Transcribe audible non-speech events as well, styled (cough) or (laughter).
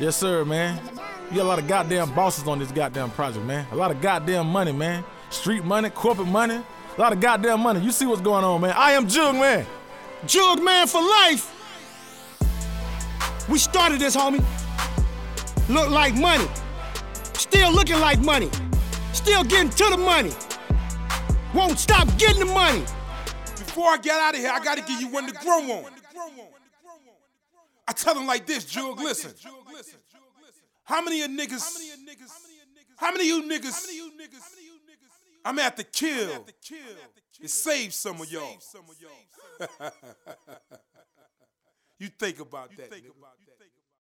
Yes, sir, man. You got a lot of goddamn bosses on this goddamn project, man. A lot of goddamn money, man. Street money, corporate money, a lot of goddamn money. You see what's going on, man. I am Jug Man. Jug Man for life. We started this, homie. Look like money. Still looking like money. Still getting to the money. Won't stop getting the money. Before I get out of here, I gotta give you one to grow on. I tell them like this, Jug, listen. How many of niggas, how many of you niggas, I'm at the kill. to save some of y'all. (laughs) you think about that.